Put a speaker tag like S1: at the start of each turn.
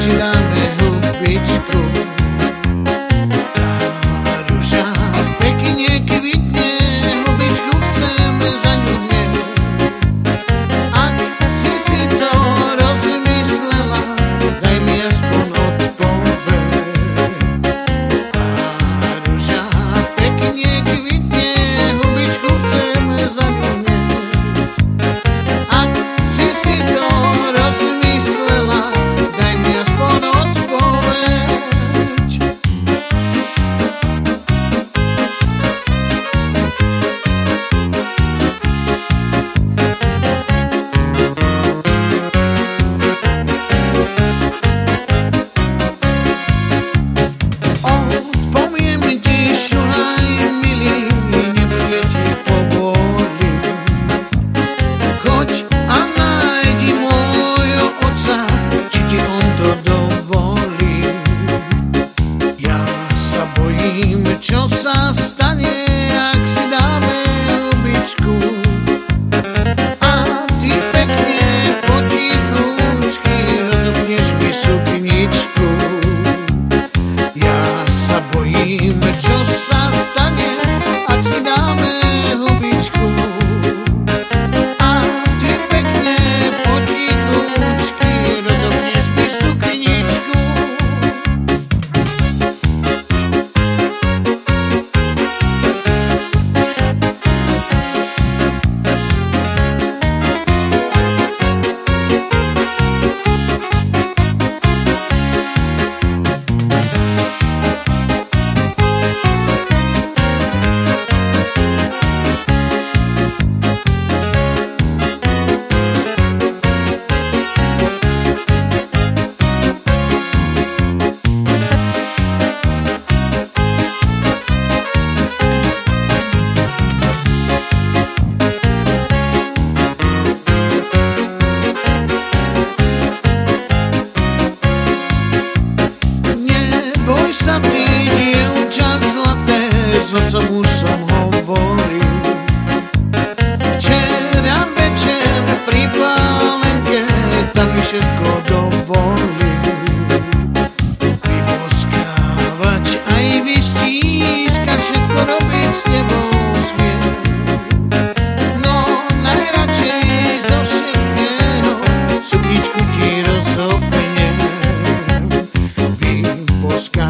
S1: Zilandę lub Byczków disaster. cítim čas zlaté, so co mu som hovoril. Včera večer pri pálenke, tam mi všetko dovolil. Vyposkávať aj vystískať, všetko robiť s tebou smiem. No najradšej zo všetkého, sukničku ti rozopnem. Vyposkávať